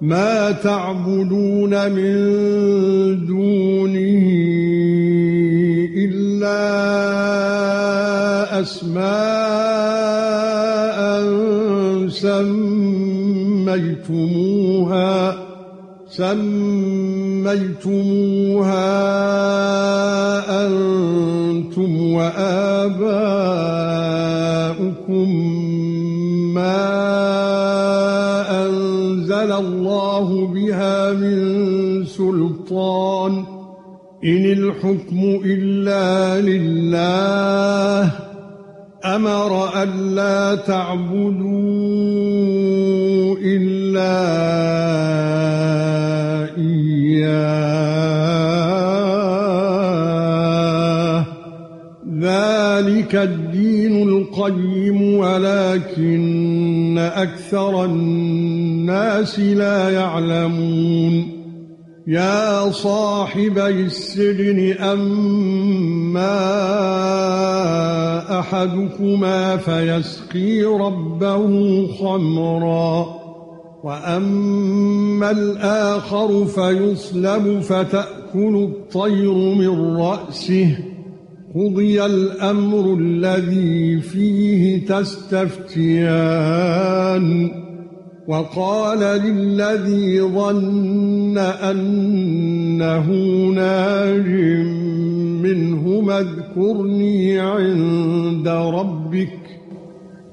ما تعبدون من دونه إلا أسماء سميتموها سميتموها أنتم وآباؤكم. الله بها من سلطان. إن الحكم إلا لله. أمر الا تعبدوا إلا إياه. ذلك الدين القيم ولكن أكثر الناس لا يعلمون. يا صاحبي السجن أما أحدكما فيسقي ربه خمرا وأما الآخر فيصلب فتأكل الطير من رأسه. قضي الأمر الذي فيه تستفتيان وقال للذي ظن أنه ناج منه اذكرني عند ربك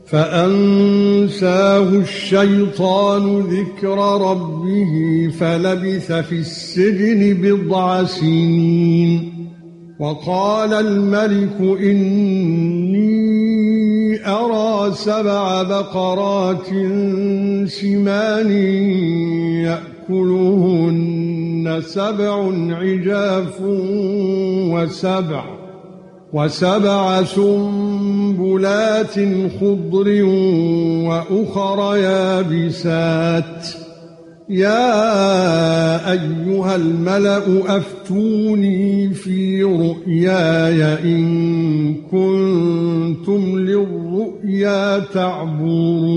فأنساه الشيطان ذكر ربه فلبث في السجن بضع سنين وقال الملك إني أرى سبع بقرات سمان يأكلهن سبع عجاف وسبع وسبع سنبلات خضر وأخر يابسات. يا أيها الملأ أفتوني في رؤياي إن كنتم للرؤيا تعبرون